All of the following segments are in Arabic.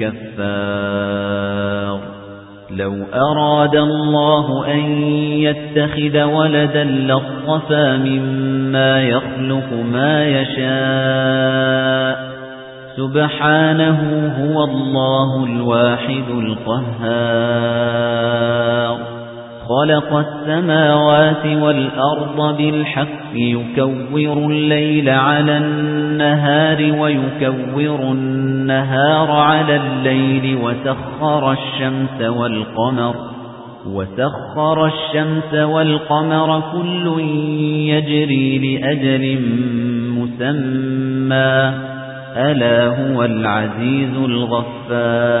كفار لو أراد الله أن يتخذ ولدا لاصطفى مما يخلق ما يشاء. سبحانه هو الله الواحد القهار. خلق السماوات والأرض بالحق يكور الليل على النهار ويكور النهار على الليل وسخر الشمس والقمر وسخر الشمس والقمر كل يجري لأجل مسمى. ألا هو العزيز الغفار.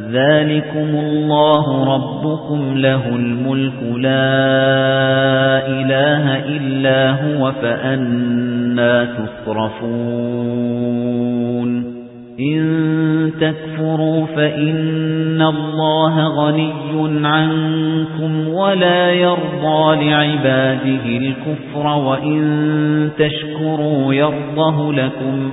ذَلِكُمُ اللَّهُ رَبُّكُمْ لَهُ الْمُلْكُ لَا إِلَٰهَ إِلَّا هُوَ فَأَنَّىٰ تُصْرَفُونَ إِن تَكْفُرُوا فَإِنَّ اللَّهَ غَنِيٌّ عَنكُمْ وَلَا يَرْضَىٰ لِعِبَادِهِ الْكُفْرَ وَإِن تَشْكُرُوا يَرْضَهُ لَكُمْ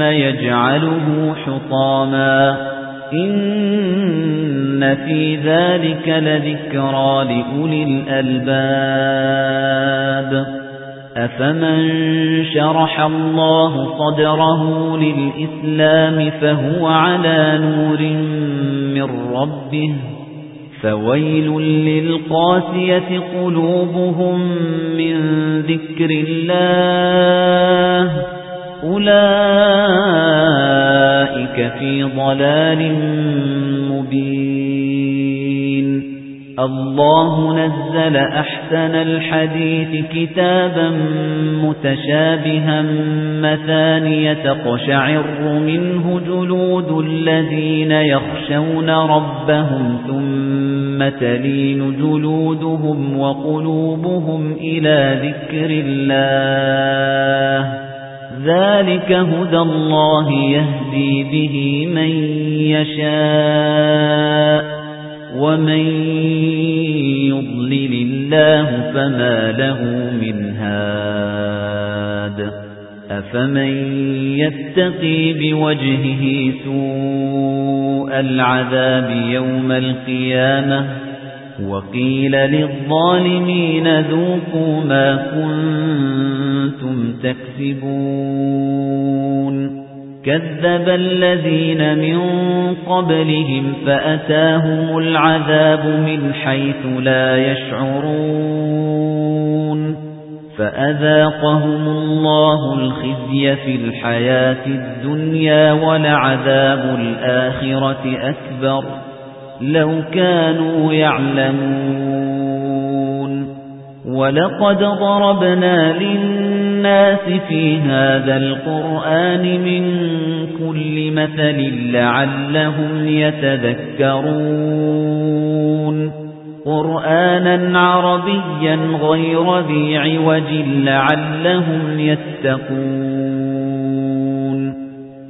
يجعله حطاما. إن في ذلك لذكرى لأولي الألباب. أفمن شرح الله صدره للإسلام فهو على نور من ربه. فويل للقاسية قلوبهم من ذكر الله. أولئك في ضلال مبين الله نزل أحسن الحديث كتابا متشابها مثانية تقشعر منه جلود الذين يخشون ربهم ثم تلين جلودهم وقلوبهم إلى ذكر الله ذلك هدى الله يهدي به من يشاء ومن يضلل الله فما له من هاد. أفمن يتقي بوجهه سوء العذاب يوم القيامة؟ وقيل للظالمين ذوقوا ما كنتم تكسبون كذب الذين من قبلهم فأتاهم العذاب من حيث لا يشعرون. فأذاقهم الله الخزي في الحياة الدنيا ولعذاب الآخرة أكبر. لو كانوا يعلمون. ولقد ضربنا للناس في هذا القرآن من كل مثل لعلهم يتذكرون. قرآنا عربيا غير ذي عوج لعلهم يتقون.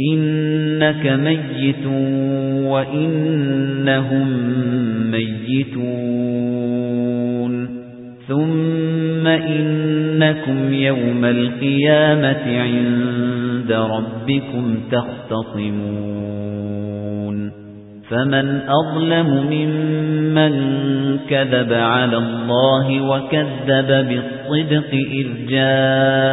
إنك ميت وإنهم ميتون ثم إنكم يوم القيامة عند ربكم تختصمون فمن أظلم ممن كذب على الله وكذب بالصدق إذ جاءه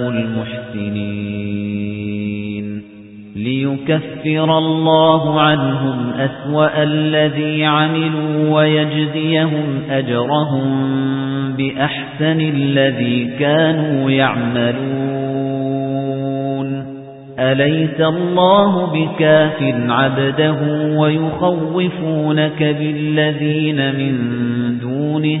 المحسنين. ليكفر الله عنهم أسوأ الذي عملوا ويجزيهم أجرهم بأحسن الذي كانوا يعملون. أليس الله بكاف عبده ويخوفونك بالذين من دونه؟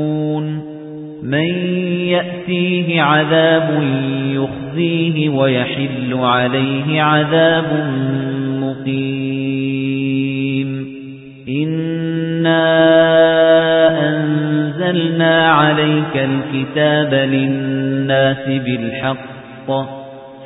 من يأتيه عذاب يخزيه ويحل عليه عذاب مقيم. إنا أنزلنا عليك الكتاب للناس بالحق.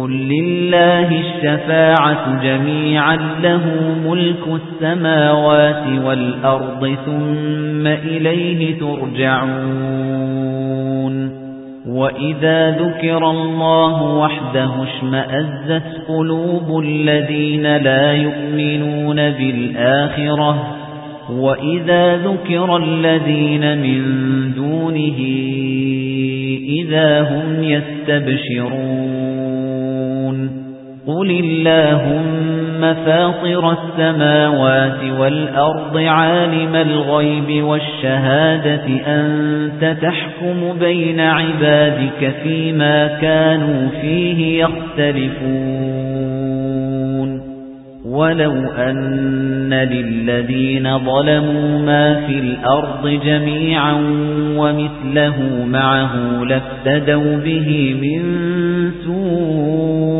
قل لله الشفاعة جميعا له ملك السماوات والأرض ثم إليه ترجعون وَإِذَا ذُكِرَ اللَّهُ وَحْدَهُ اشْمَأَزَّتْ قُلُوبُ الَّذِينَ لَا يُؤْمِنُونَ بِالْآخِرَةِ وَإِذَا ذُكِرَ الَّذِينَ مِن دُونِهِ إِذَا هُمْ يَسْتَبْشِرُونَ قُلِ اللَّهُمَّ فاطر السماوات والأرض عالم الغيب والشهادة أنت تحكم بين عبادك فيما كانوا فيه يختلفون ولو أن للذين ظلموا ما في الأرض جميعا ومثله معه لافتدوا به من سوء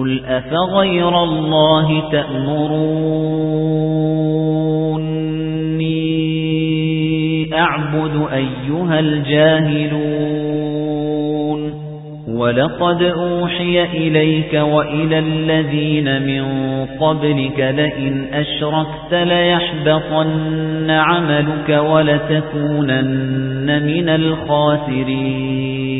قل أفغير الله تأمروني نعبد أيها الجاهلون ولقد أوحي إليك وإلى الذين من قبلك لئن أشركت ليحبطن عملك ولتكونن من الخاسرين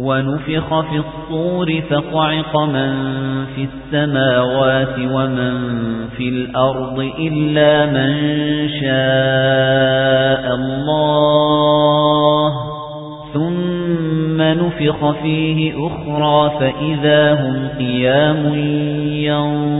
ونفخ في الصور فصعق من في السماوات ومن في الأرض إلا من شاء الله. ثم نفخ فيه أخرى فإذا هم قيام ينظرون.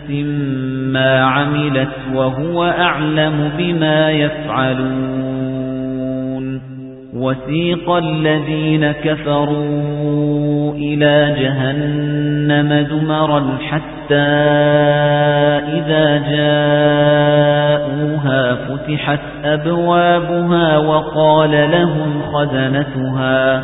ما عملت وهو أعلم بما يفعلون وسيق الذين كفروا إلى جهنم زمرا حتى إذا جاءوها فتحت أبوابها وقال لهم خزنتها